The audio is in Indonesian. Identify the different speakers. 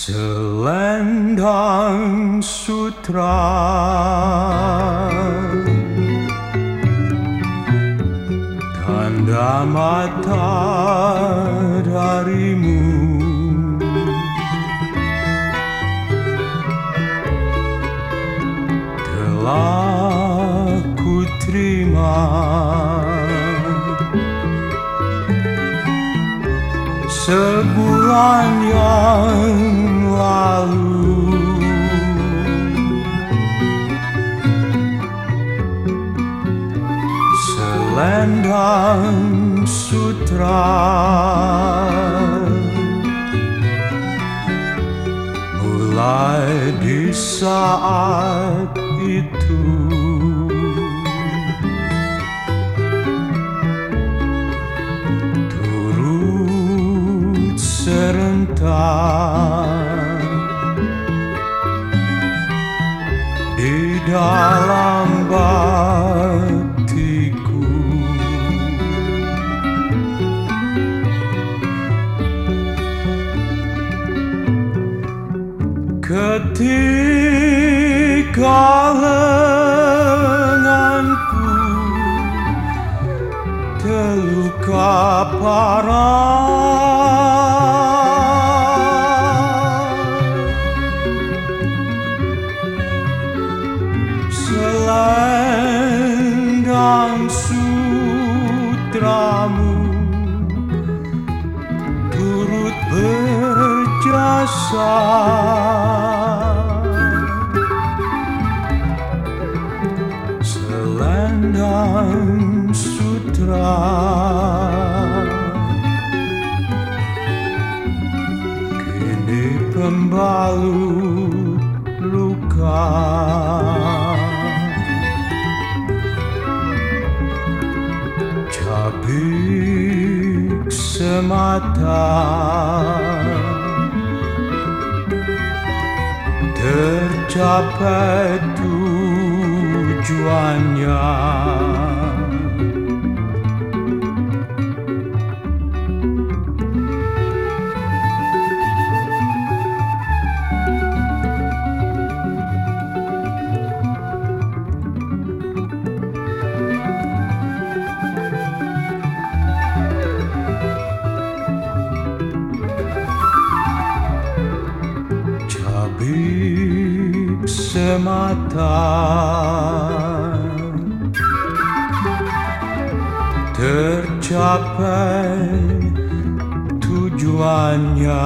Speaker 1: Selendang sutra. Tanda mata darimu. Telah ku terima. Sebulan yang Selendang sutra. Mulai di saat itu Turut serentak Di dalam batiku Ketika lenganku terluka parah. Selendang sutramu turut berjasa Selendang sutra. Kini pembalut luka. Cabik semata. Tercapai tujuannya Cabik semata Tercapai tujuannya